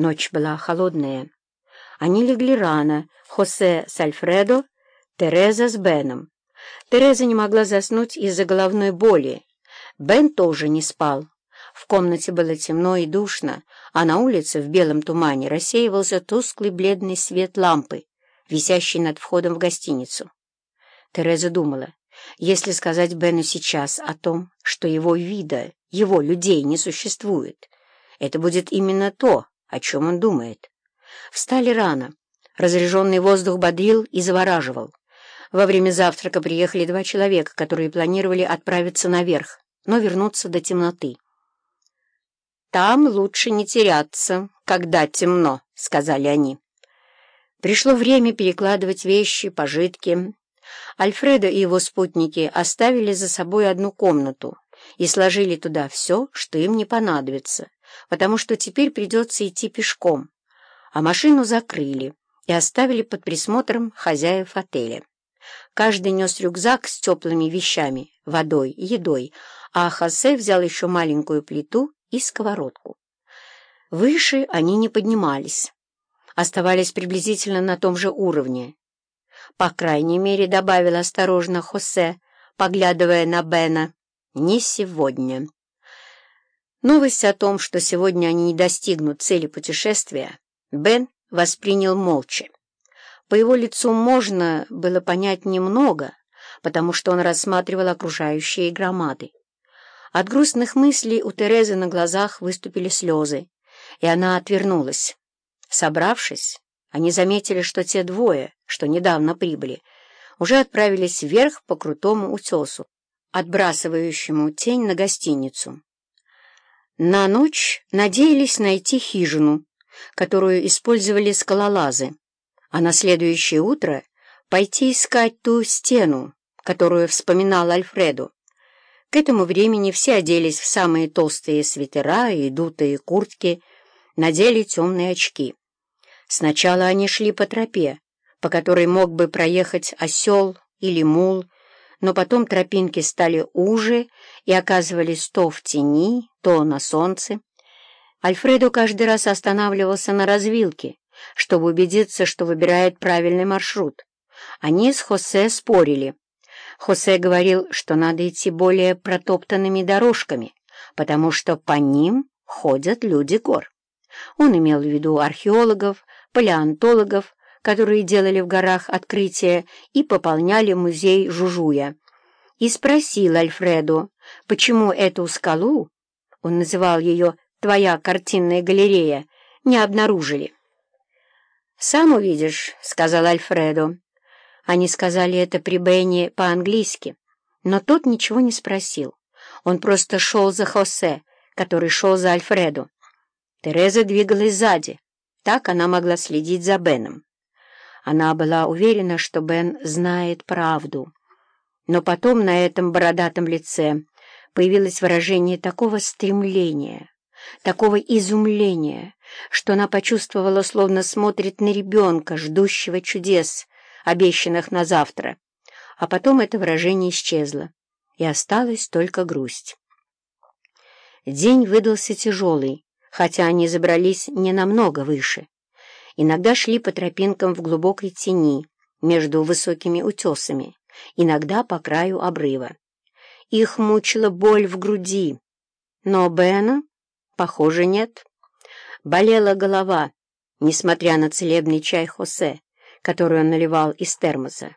Ночь была холодная. Они легли рано, Хосе с Альфредо, Тереза с Беном. Тереза не могла заснуть из-за головной боли. Бен тоже не спал. В комнате было темно и душно, а на улице в белом тумане рассеивался тусклый бледный свет лампы, висящий над входом в гостиницу. Тереза думала, если сказать Бену сейчас о том, что его вида, его людей не существует, это будет именно то, о чем он думает. Встали рано. Разряженный воздух бодрил и завораживал. Во время завтрака приехали два человека, которые планировали отправиться наверх, но вернуться до темноты. «Там лучше не теряться, когда темно», — сказали они. Пришло время перекладывать вещи, пожитки. Альфредо и его спутники оставили за собой одну комнату и сложили туда все, что им не понадобится, потому что теперь придется идти пешком, а машину закрыли и оставили под присмотром хозяев отеля. Каждый нес рюкзак с теплыми вещами, водой, едой, а Хосе взял еще маленькую плиту и сковородку. Выше они не поднимались, оставались приблизительно на том же уровне. По крайней мере, добавил осторожно Хосе, поглядывая на Бена, «не сегодня». Новость о том, что сегодня они не достигнут цели путешествия, Бен воспринял молча. По его лицу можно было понять немного, потому что он рассматривал окружающие громады. От грустных мыслей у Терезы на глазах выступили слезы, и она отвернулась. Собравшись, они заметили, что те двое, что недавно прибыли, уже отправились вверх по крутому утесу, отбрасывающему тень на гостиницу. На ночь надеялись найти хижину, которую использовали скалолазы, а на следующее утро пойти искать ту стену, которую вспоминал Альфреду. К этому времени все оделись в самые толстые свитера и дутые куртки, надели темные очки. Сначала они шли по тропе, по которой мог бы проехать осел или мул, но потом тропинки стали уже и оказывались то в тени, то на солнце. Альфредо каждый раз останавливался на развилке, чтобы убедиться, что выбирает правильный маршрут. Они с Хосе спорили. Хосе говорил, что надо идти более протоптанными дорожками, потому что по ним ходят люди гор. Он имел в виду археологов, палеонтологов, которые делали в горах открытия и пополняли музей Жужуя. И спросил Альфреду, почему эту скалу, он называл ее «твоя картинная галерея», не обнаружили. «Сам увидишь», — сказал Альфредо. Они сказали это при Бенни по-английски, но тот ничего не спросил. Он просто шел за Хосе, который шел за Альфредо. Тереза двигалась сзади. Так она могла следить за Беном. Она была уверена, что Бен знает правду. Но потом на этом бородатом лице появилось выражение такого стремления, такого изумления, что она почувствовала, словно смотрит на ребенка, ждущего чудес, обещанных на завтра. А потом это выражение исчезло, и осталась только грусть. День выдался тяжелый, хотя они забрались не намного выше. Иногда шли по тропинкам в глубокой тени, между высокими утесами, иногда по краю обрыва. Их мучила боль в груди, но Бена, похоже, нет. Болела голова, несмотря на целебный чай Хосе, который он наливал из термоса.